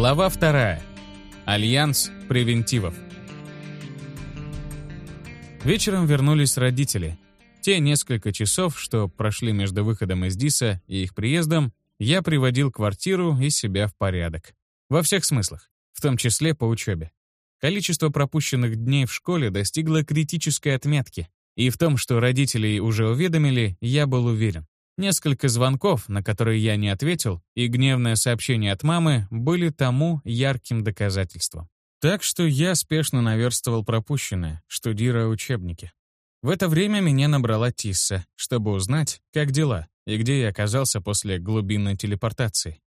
Глава вторая. Альянс превентивов. Вечером вернулись родители. Те несколько часов, что прошли между выходом из ДИСа и их приездом, я приводил квартиру и себя в порядок. Во всех смыслах, в том числе по учебе. Количество пропущенных дней в школе достигло критической отметки, и в том, что родителей уже уведомили, я был уверен. Несколько звонков, на которые я не ответил, и гневное сообщение от мамы были тому ярким доказательством. Так что я спешно наверстывал пропущенное, штудируя учебники. В это время меня набрала Тисса, чтобы узнать, как дела и где я оказался после глубинной телепортации.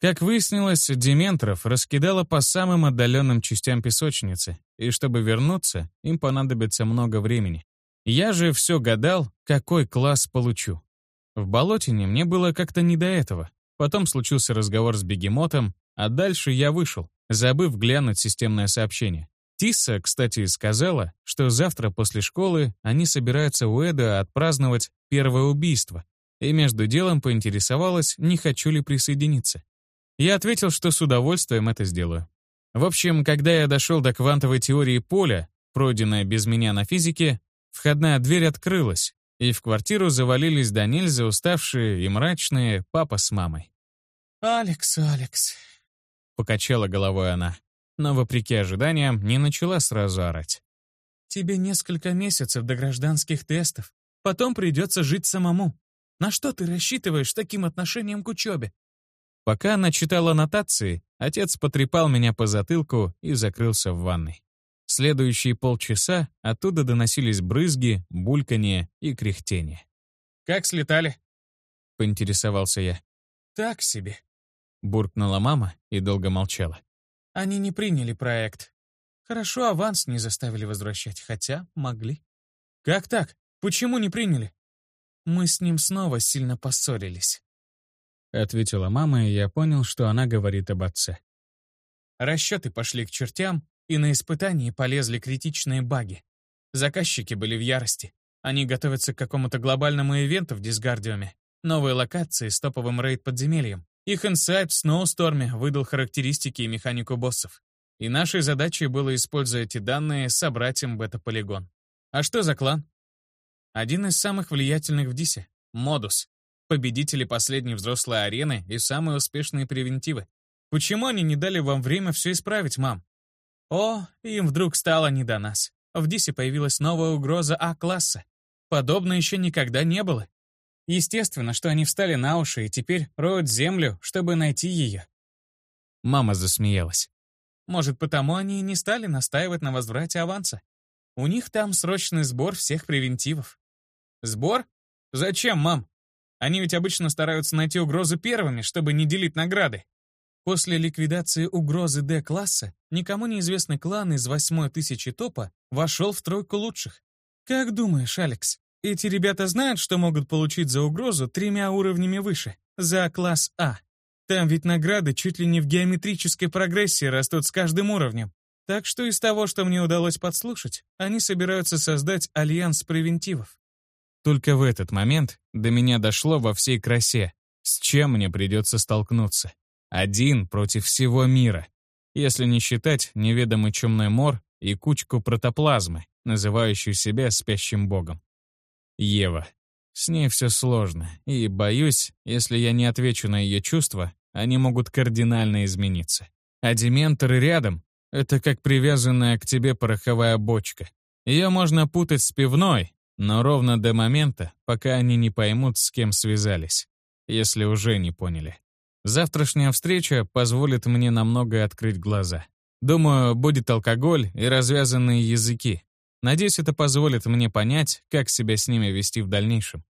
Как выяснилось, Дементров раскидала по самым отдаленным частям песочницы, и чтобы вернуться, им понадобится много времени. Я же все гадал, какой класс получу. В Болотине мне было как-то не до этого. Потом случился разговор с бегемотом, а дальше я вышел, забыв глянуть системное сообщение. Тисса, кстати, сказала, что завтра после школы они собираются у Эда отпраздновать первое убийство, и между делом поинтересовалась, не хочу ли присоединиться. Я ответил, что с удовольствием это сделаю. В общем, когда я дошел до квантовой теории поля, пройденной без меня на физике, входная дверь открылась, и в квартиру завалились до нельзя уставшие и мрачные папа с мамой. «Алекс, Алекс», — покачала головой она, но, вопреки ожиданиям, не начала сразу орать. «Тебе несколько месяцев до гражданских тестов, потом придется жить самому. На что ты рассчитываешь таким отношением к учебе? Пока она читала нотации, отец потрепал меня по затылку и закрылся в ванной. Следующие полчаса оттуда доносились брызги, бульканье и кряхтение. «Как слетали?» — поинтересовался я. «Так себе», — буркнула мама и долго молчала. «Они не приняли проект. Хорошо, аванс не заставили возвращать, хотя могли». «Как так? Почему не приняли?» «Мы с ним снова сильно поссорились». — ответила мама, и я понял, что она говорит об отце. Расчеты пошли к чертям, и на испытании полезли критичные баги. Заказчики были в ярости. Они готовятся к какому-то глобальному ивенту в Дисгардиуме. Новые локации с топовым рейд-подземельем. Их инсайт в Сноусторме выдал характеристики и механику боссов. И нашей задачей было, используя эти данные, собрать им бета-полигон. А что за клан? Один из самых влиятельных в Дисе — Модус победители последней взрослой арены и самые успешные превентивы. Почему они не дали вам время все исправить, мам? О, им вдруг стало не до нас. В Дисе появилась новая угроза А-класса. Подобного еще никогда не было. Естественно, что они встали на уши и теперь роют землю, чтобы найти ее. Мама засмеялась. Может, потому они и не стали настаивать на возврате аванса. У них там срочный сбор всех превентивов. Сбор? Зачем, мам? Они ведь обычно стараются найти угрозы первыми, чтобы не делить награды. После ликвидации угрозы D-класса никому неизвестный клан из восьмой тысячи топа вошел в тройку лучших. Как думаешь, Алекс, эти ребята знают, что могут получить за угрозу тремя уровнями выше, за класс А? Там ведь награды чуть ли не в геометрической прогрессии растут с каждым уровнем. Так что из того, что мне удалось подслушать, они собираются создать альянс превентивов. Только в этот момент до меня дошло во всей красе, с чем мне придется столкнуться. Один против всего мира. Если не считать неведомый чумной мор и кучку протоплазмы, называющую себя спящим богом. Ева. С ней все сложно, и, боюсь, если я не отвечу на ее чувства, они могут кардинально измениться. А дементоры рядом — это как привязанная к тебе пороховая бочка. Ее можно путать с пивной, но ровно до момента, пока они не поймут, с кем связались, если уже не поняли. Завтрашняя встреча позволит мне намного открыть глаза. Думаю, будет алкоголь и развязанные языки. Надеюсь, это позволит мне понять, как себя с ними вести в дальнейшем.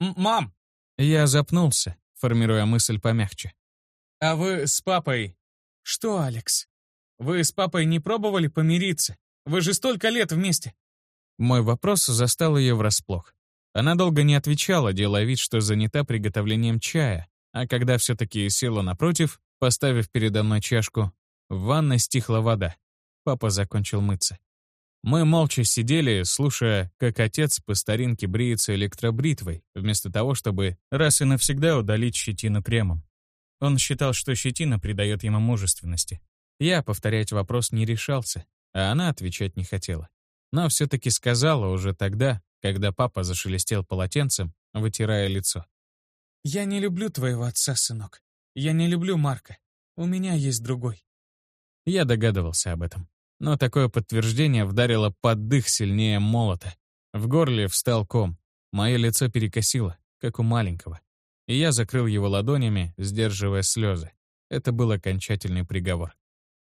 «Мам!» Я запнулся, формируя мысль помягче. «А вы с папой...» «Что, Алекс? Вы с папой не пробовали помириться? Вы же столько лет вместе!» Мой вопрос застал ее врасплох. Она долго не отвечала, делая вид, что занята приготовлением чая, а когда все-таки села напротив, поставив передо мной чашку, в ванной стихла вода. Папа закончил мыться. Мы молча сидели, слушая, как отец по старинке бреется электробритвой, вместо того, чтобы раз и навсегда удалить щетину кремом. Он считал, что щетина придает ему мужественности. Я повторять вопрос не решался, а она отвечать не хотела. Но все-таки сказала уже тогда, когда папа зашелестел полотенцем, вытирая лицо. «Я не люблю твоего отца, сынок. Я не люблю Марка. У меня есть другой». Я догадывался об этом. Но такое подтверждение вдарило под дых сильнее молота. В горле встал ком. Мое лицо перекосило, как у маленького. И я закрыл его ладонями, сдерживая слезы. Это был окончательный приговор.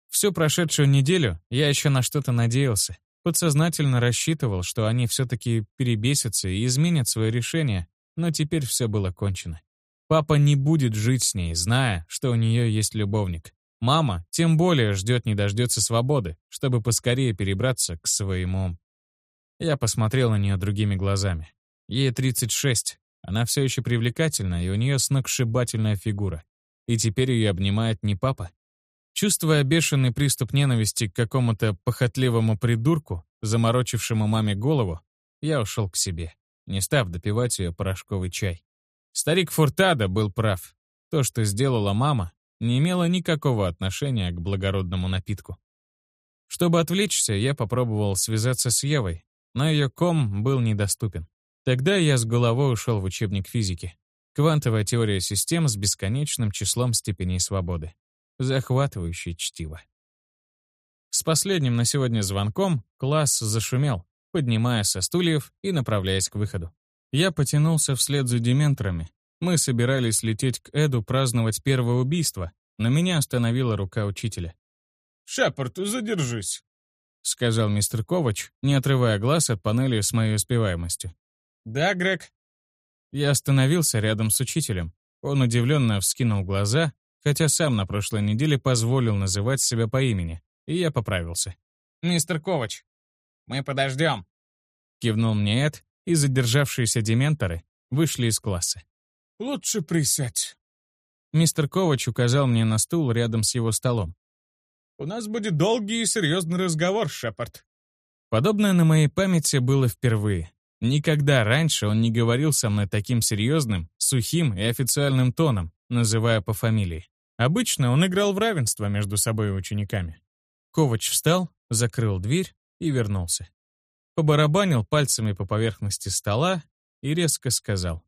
Всю прошедшую неделю я еще на что-то надеялся. Подсознательно рассчитывал, что они все-таки перебесятся и изменят свое решение, но теперь все было кончено. Папа не будет жить с ней, зная, что у нее есть любовник. Мама тем более ждет не дождется свободы, чтобы поскорее перебраться к своему. Я посмотрел на нее другими глазами. Ей 36, она все еще привлекательна, и у нее сногсшибательная фигура. И теперь ее обнимает не папа. Чувствуя бешеный приступ ненависти к какому-то похотливому придурку, заморочившему маме голову, я ушел к себе, не став допивать ее порошковый чай. Старик Фуртада был прав. То, что сделала мама, не имело никакого отношения к благородному напитку. Чтобы отвлечься, я попробовал связаться с Евой, но ее ком был недоступен. Тогда я с головой ушел в учебник физики. Квантовая теория систем с бесконечным числом степеней свободы. Захватывающее чтиво. С последним на сегодня звонком класс зашумел, поднимая со стульев и направляясь к выходу. Я потянулся вслед за дементорами, мы собирались лететь к Эду праздновать первое убийство, но меня остановила рука учителя. «Шепард, задержись», — сказал мистер Ковач, не отрывая глаз от панели с моей успеваемостью. «Да, Грег?» Я остановился рядом с учителем. Он удивленно вскинул глаза, хотя сам на прошлой неделе позволил называть себя по имени, и я поправился. «Мистер Ковач, мы подождем», — кивнул мне Эд, и задержавшиеся дементоры вышли из класса. «Лучше присядь». Мистер Ковач указал мне на стул рядом с его столом. «У нас будет долгий и серьезный разговор, Шепард». Подобное на моей памяти было впервые. Никогда раньше он не говорил со мной таким серьезным, сухим и официальным тоном, называя по фамилии. Обычно он играл в равенство между собой и учениками. Ковач встал, закрыл дверь и вернулся. Побарабанил пальцами по поверхности стола и резко сказал.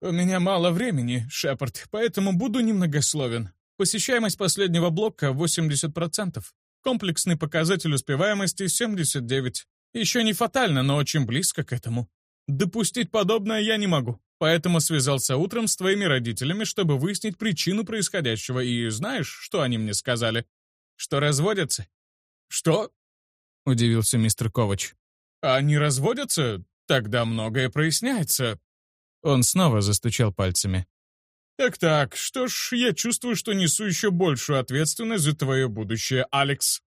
«У меня мало времени, Шепард, поэтому буду немногословен. Посещаемость последнего блока 80%. Комплексный показатель успеваемости 79. Еще не фатально, но очень близко к этому. Допустить подобное я не могу, поэтому связался утром с твоими родителями, чтобы выяснить причину происходящего, и знаешь, что они мне сказали? Что разводятся. Что? Удивился мистер Ковач. Они разводятся? Тогда многое проясняется. Он снова застучал пальцами. «Так-так, что ж, я чувствую, что несу еще большую ответственность за твое будущее, Алекс».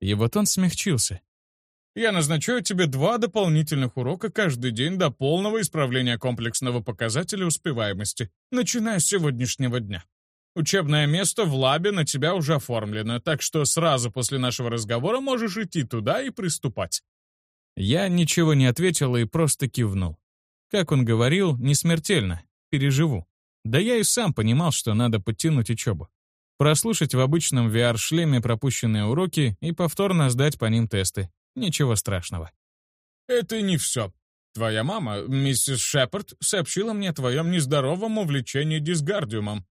И вот он смягчился. «Я назначаю тебе два дополнительных урока каждый день до полного исправления комплексного показателя успеваемости, начиная с сегодняшнего дня. Учебное место в лабе на тебя уже оформлено, так что сразу после нашего разговора можешь идти туда и приступать». Я ничего не ответил и просто кивнул. Как он говорил, не смертельно, переживу. Да я и сам понимал, что надо подтянуть учебу. Прослушать в обычном VR-шлеме пропущенные уроки и повторно сдать по ним тесты. Ничего страшного. «Это не все. Твоя мама, миссис Шепард, сообщила мне о твоем нездоровом увлечении дисгардиумом».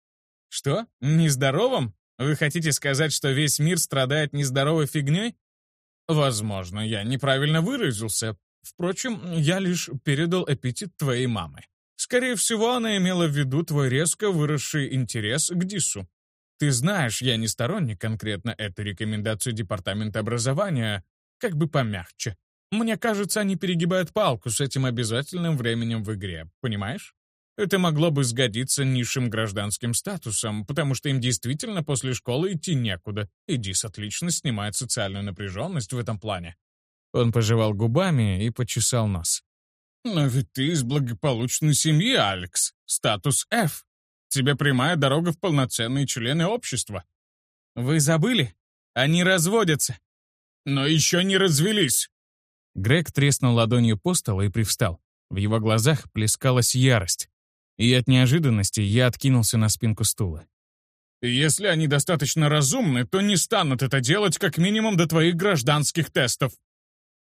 «Что? Нездоровом? Вы хотите сказать, что весь мир страдает нездоровой фигней?» «Возможно, я неправильно выразился. Впрочем, я лишь передал аппетит твоей мамы. Скорее всего, она имела в виду твой резко выросший интерес к Дису. Ты знаешь, я не сторонник конкретно этой рекомендации Департамента образования, как бы помягче. Мне кажется, они перегибают палку с этим обязательным временем в игре, понимаешь? Это могло бы сгодиться низшим гражданским статусом, потому что им действительно после школы идти некуда, и Дис отлично снимает социальную напряженность в этом плане. Он пожевал губами и почесал нос. «Но ведь ты из благополучной семьи, Алекс. Статус F. Тебе прямая дорога в полноценные члены общества». «Вы забыли? Они разводятся». «Но еще не развелись». Грег треснул ладонью по столу и привстал. В его глазах плескалась ярость. И от неожиданности я откинулся на спинку стула. Если они достаточно разумны, то не станут это делать как минимум до твоих гражданских тестов».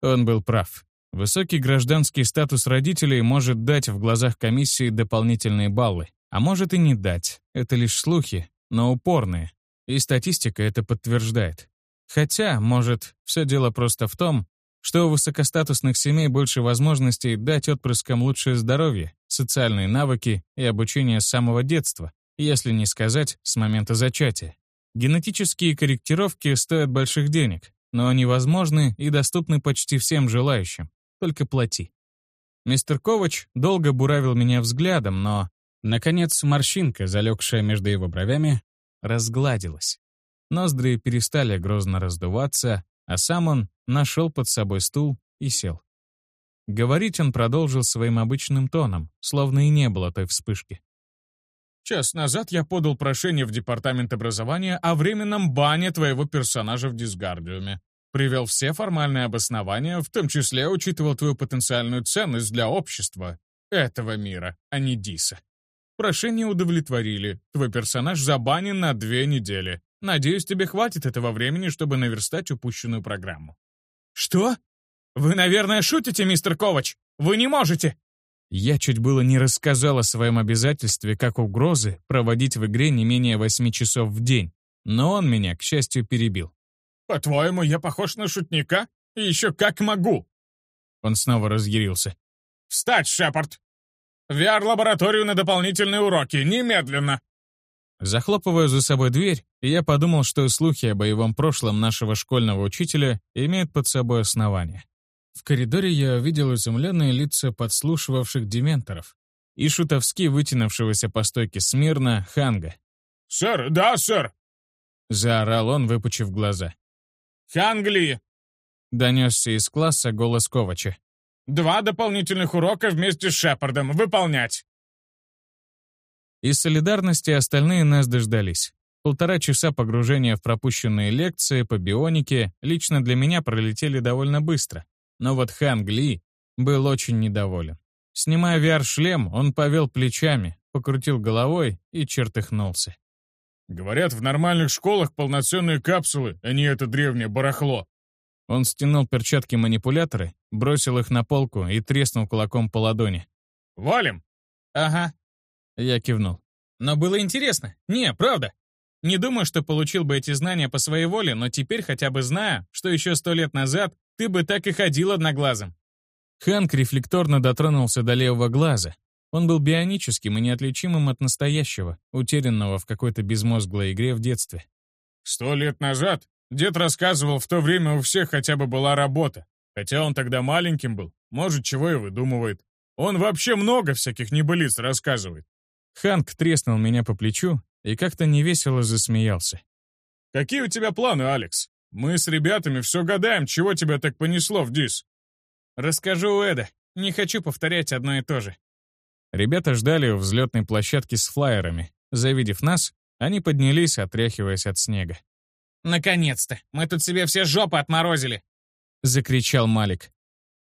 Он был прав. Высокий гражданский статус родителей может дать в глазах комиссии дополнительные баллы, а может и не дать. Это лишь слухи, но упорные. И статистика это подтверждает. Хотя, может, все дело просто в том, что у высокостатусных семей больше возможностей дать отпрыскам лучшее здоровье, социальные навыки и обучение с самого детства, если не сказать с момента зачатия. Генетические корректировки стоят больших денег, но они возможны и доступны почти всем желающим. Только плати. Мистер Ковач долго буравил меня взглядом, но, наконец, морщинка, залегшая между его бровями, разгладилась. Ноздри перестали грозно раздуваться, а сам он нашел под собой стул и сел. Говорить он продолжил своим обычным тоном, словно и не было той вспышки. «Час назад я подал прошение в Департамент образования о временном бане твоего персонажа в Дисгардиуме. Привел все формальные обоснования, в том числе учитывал твою потенциальную ценность для общества этого мира, а не Диса. Прошение удовлетворили. Твой персонаж забанен на две недели. Надеюсь, тебе хватит этого времени, чтобы наверстать упущенную программу». «Что? Вы, наверное, шутите, мистер Ковач? Вы не можете!» Я чуть было не рассказал о своем обязательстве как угрозы проводить в игре не менее восьми часов в день, но он меня, к счастью, перебил. «По-твоему, я похож на шутника? И еще как могу!» Он снова разъярился. «Встать, Шепард! VR-лабораторию на дополнительные уроки, немедленно!» Захлопывая за собой дверь, я подумал, что слухи о боевом прошлом нашего школьного учителя имеют под собой основания. В коридоре я увидел изумленные лица подслушивавших дементоров и шутовски вытянувшегося по стойке смирно Ханга. «Сэр, да, сэр!» — заорал он, выпучив глаза. «Хангли!» — донесся из класса голос Ковача. «Два дополнительных урока вместе с Шепардом. Выполнять!» Из солидарности остальные нас дождались. Полтора часа погружения в пропущенные лекции по бионике лично для меня пролетели довольно быстро. Но вот Ханг Ли был очень недоволен. Снимая VR-шлем, он повел плечами, покрутил головой и чертыхнулся. «Говорят, в нормальных школах полноценные капсулы, а не это древнее барахло». Он стянул перчатки-манипуляторы, бросил их на полку и треснул кулаком по ладони. «Валим?» «Ага». Я кивнул. «Но было интересно. Не, правда. Не думаю, что получил бы эти знания по своей воле, но теперь хотя бы знаю, что еще сто лет назад ты бы так и ходил одноглазым». Ханк рефлекторно дотронулся до левого глаза. Он был бионическим и неотличимым от настоящего, утерянного в какой-то безмозглой игре в детстве. «Сто лет назад дед рассказывал, в то время у всех хотя бы была работа. Хотя он тогда маленьким был, может, чего и выдумывает. Он вообще много всяких небылиц рассказывает». Ханк треснул меня по плечу и как-то невесело засмеялся. «Какие у тебя планы, Алекс? Мы с ребятами все гадаем, чего тебя так понесло в ДИС». «Расскажу у Эда. Не хочу повторять одно и то же». Ребята ждали у взлетной площадки с флайерами. Завидев нас, они поднялись, отряхиваясь от снега. «Наконец-то! Мы тут себе все жопы отморозили!» — закричал Малик.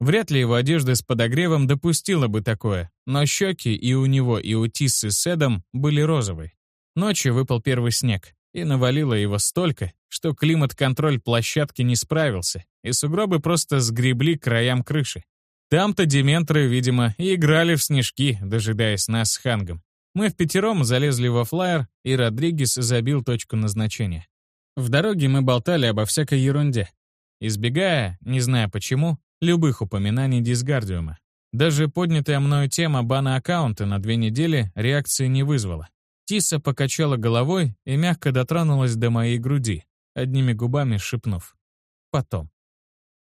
Вряд ли его одежда с подогревом допустила бы такое, но щеки и у него, и у Тиссы с Эдом были розовые. Ночью выпал первый снег, и навалило его столько, что климат-контроль площадки не справился, и сугробы просто сгребли к краям крыши. Там-то дементоры, видимо, и играли в снежки, дожидаясь нас с Хангом. Мы в пятером залезли во флайер, и Родригес забил точку назначения. В дороге мы болтали обо всякой ерунде, избегая, не зная почему, любых упоминаний дисгардиума. Даже поднятая мною тема бана аккаунта на две недели реакции не вызвала. Тиса покачала головой и мягко дотронулась до моей груди, одними губами шепнув. Потом.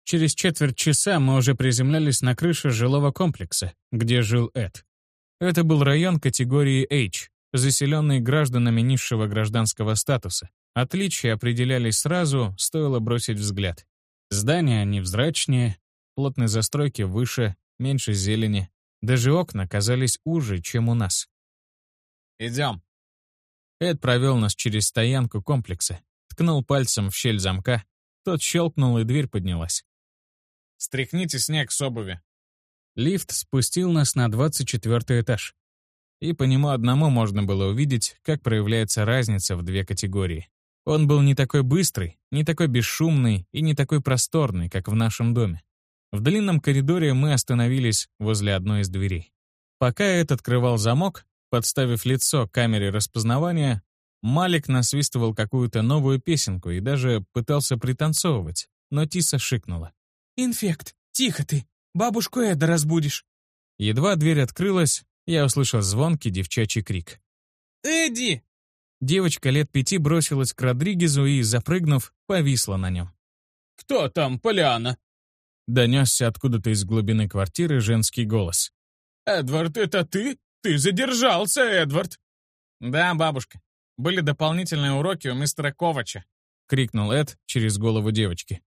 Через четверть часа мы уже приземлялись на крыше жилого комплекса, где жил Эд. Это был район категории H, заселенный гражданами низшего гражданского статуса. Отличия определялись сразу, стоило бросить взгляд. Здания невзрачнее, плотной застройки выше, меньше зелени. Даже окна казались уже, чем у нас. «Идем». Эд провел нас через стоянку комплекса, ткнул пальцем в щель замка, тот щелкнул, и дверь поднялась. Стряхните снег с обуви». Лифт спустил нас на 24 этаж. и по нему одному можно было увидеть, как проявляется разница в две категории. Он был не такой быстрый, не такой бесшумный и не такой просторный, как в нашем доме. В длинном коридоре мы остановились возле одной из дверей. Пока Эд открывал замок, подставив лицо камере распознавания, Малик насвистывал какую-то новую песенку и даже пытался пританцовывать, но Тиса шикнула. «Инфект, тихо ты, бабушку Эда разбудишь». Едва дверь открылась, я услышал звонкий девчачий крик. «Эдди!» Девочка лет пяти бросилась к Родригезу и, запрыгнув, повисла на нем. «Кто там, Поляна?» Донесся откуда-то из глубины квартиры женский голос. «Эдвард, это ты? Ты задержался, Эдвард!» «Да, бабушка. Были дополнительные уроки у мистера Ковача», — крикнул Эд через голову девочки.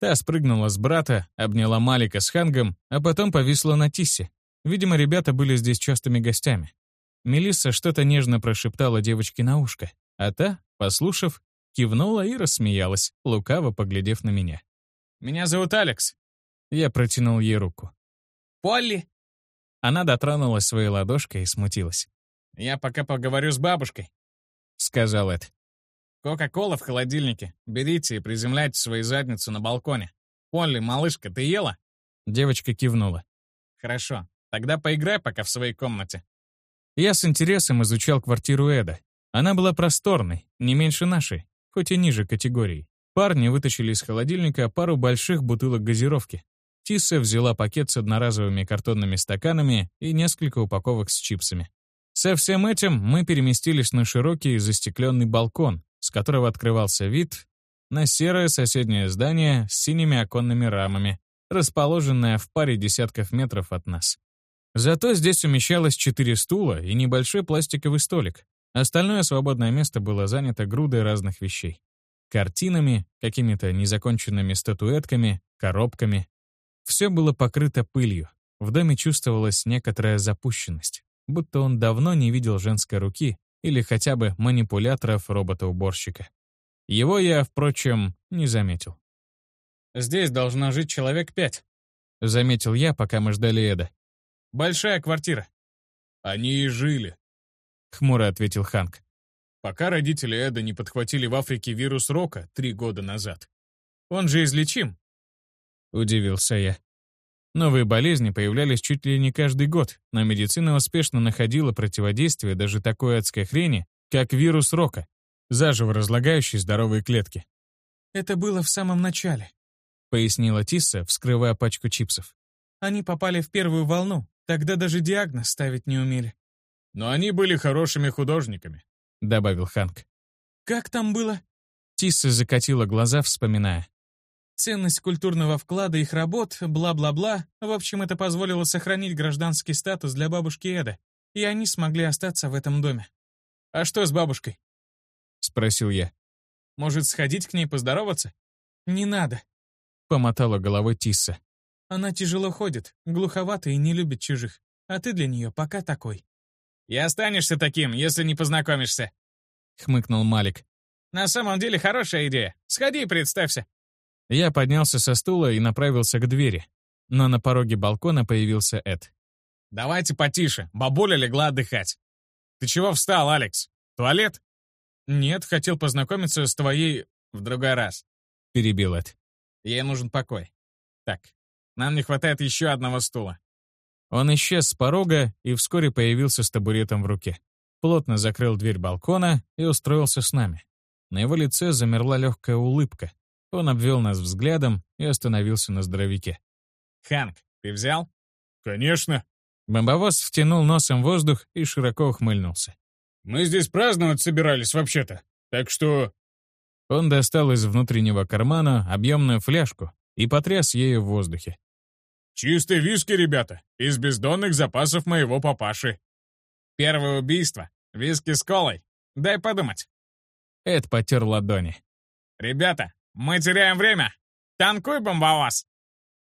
Та спрыгнула с брата, обняла Малика с Хангом, а потом повисла на Тиссе. Видимо, ребята были здесь частыми гостями. Мелисса что-то нежно прошептала девочке на ушко, а та, послушав, кивнула и рассмеялась, лукаво поглядев на меня. «Меня зовут Алекс». Я протянул ей руку. «Полли?» Она дотронулась своей ладошкой и смутилась. «Я пока поговорю с бабушкой», — сказал Эд. «Кока-кола в холодильнике. Берите и приземляйте свою задницу на балконе. Полли, малышка, ты ела?» Девочка кивнула. «Хорошо. Тогда поиграй пока в своей комнате. Я с интересом изучал квартиру Эда. Она была просторной, не меньше нашей, хоть и ниже категории. Парни вытащили из холодильника пару больших бутылок газировки. Тисса взяла пакет с одноразовыми картонными стаканами и несколько упаковок с чипсами. Со всем этим мы переместились на широкий застекленный балкон, с которого открывался вид на серое соседнее здание с синими оконными рамами, расположенное в паре десятков метров от нас. Зато здесь умещалось четыре стула и небольшой пластиковый столик. Остальное свободное место было занято грудой разных вещей. Картинами, какими-то незаконченными статуэтками, коробками. Все было покрыто пылью. В доме чувствовалась некоторая запущенность, будто он давно не видел женской руки или хотя бы манипуляторов робота-уборщика. Его я, впрочем, не заметил. «Здесь должно жить человек пять», — заметил я, пока мы ждали Эда. Большая квартира». «Они и жили», — хмуро ответил Ханк. «Пока родители Эда не подхватили в Африке вирус Рока три года назад. Он же излечим», — удивился я. Новые болезни появлялись чуть ли не каждый год, но медицина успешно находила противодействие даже такой адской хрени, как вирус Рока, заживо разлагающий здоровые клетки. «Это было в самом начале», — пояснила Тисса, вскрывая пачку чипсов. «Они попали в первую волну, Тогда даже диагноз ставить не умели. Но они были хорошими художниками, — добавил Ханк. Как там было? Тисса закатила глаза, вспоминая. Ценность культурного вклада их работ, бла-бла-бла. В общем, это позволило сохранить гражданский статус для бабушки Эда, и они смогли остаться в этом доме. «А что с бабушкой?» — спросил я. «Может, сходить к ней поздороваться?» «Не надо», — помотала головой Тисса. Она тяжело ходит, глуховата и не любит чужих. А ты для нее пока такой. «И останешься таким, если не познакомишься», — хмыкнул Малик. «На самом деле хорошая идея. Сходи и представься». Я поднялся со стула и направился к двери. Но на пороге балкона появился Эд. «Давайте потише, бабуля легла отдыхать. Ты чего встал, Алекс? Туалет?» «Нет, хотел познакомиться с твоей... в другой раз», — перебил Эд. «Ей нужен покой. Так, нам не хватает еще одного стула». Он исчез с порога и вскоре появился с табуретом в руке. Плотно закрыл дверь балкона и устроился с нами. На его лице замерла легкая улыбка. Он обвел нас взглядом и остановился на здоровяке. «Ханк, ты взял?» «Конечно». Бомбовоз втянул носом воздух и широко ухмыльнулся. «Мы здесь праздновать собирались вообще-то, так что...» Он достал из внутреннего кармана объемную фляжку и потряс ею в воздухе. Чистый виски, ребята, из бездонных запасов моего папаши. Первое убийство. Виски с колой. Дай подумать. Эд потер ладони. Ребята, мы теряем время. Танкуй, бомбовоз.